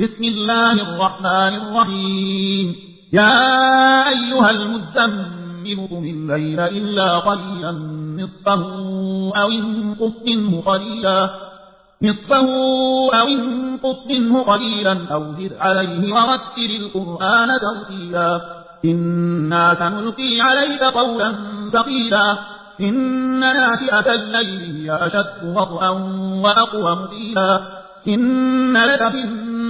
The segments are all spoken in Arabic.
بسم الله الرحمن الرحيم. يا أيها المزمل قم الليل إلا قليلا نصفه أو انقص منه قليلا. نصفه أو انقص منه قليلا أو زد عليه ورتل القرآن ترتيلا. إنا سنلقي عليك قولا ثقيلا. إن ناشئة الليل هي أشد وطئا وأقوم قيلا إن لك في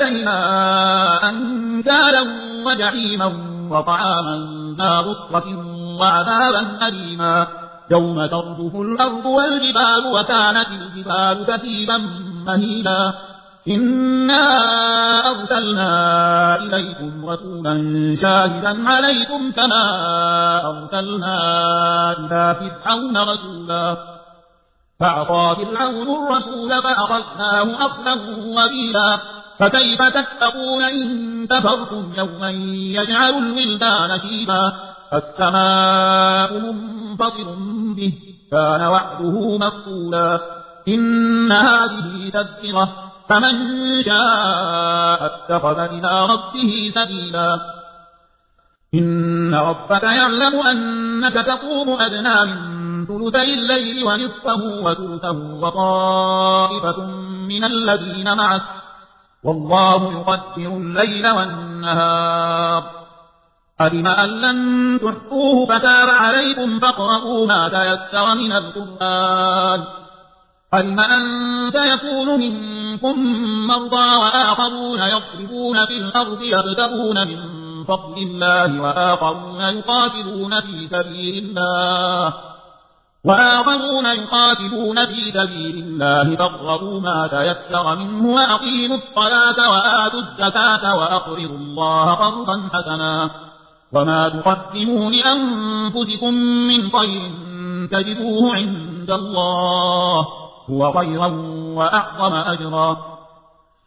لدينا أنكالا وجحيما وطعاما ذا غصة وعذابا أليما. يوم ترجف الأرض والجبال وكانت الجبال كثيبا مهيلا. إنا أرسلنا إليكم رسولا شاهدا عليكم كما أرسلنا إلى فرعون رسولا. فعصى فرعون الرسول فأخذناه أخذا وبيلا. فكيف تتقون إن كفرتم يوما يجعل الولدان شيبا؟ السماء منفطر به كان وعده مقولا إن هذه تذكرة فمن شاء اتخذ إلى ربه سبيلا. إن ربك يعلم أنك تقوم أدنى من ثلثي الليل ونصفه وثلثه وطائفة من الذين معك. والله يقدر الليل والنهار. علم أن لن تحقوه فتاب عليكم فاقرؤوا ما تيسر من القرآن. علم أن سيكون منكم مرضى وآخرون يضربون في الأرض يبتغون من فضل الله وآخرون يقاتلون في سبيل الله. وآخرون يقاتلون في سبيل الله فاقرؤوا ما تيسر منه وأقيموا الصلاة وآتوا الزكاة وأقرضوا الله قرضا حسنا وما تقدموا لأنفسكم من خير تجدوه عند الله هو خيرا وأعظم أجرا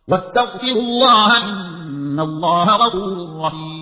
واستغفروا الله إن الله غفور رحيم